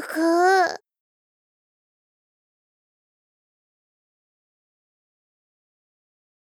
ふ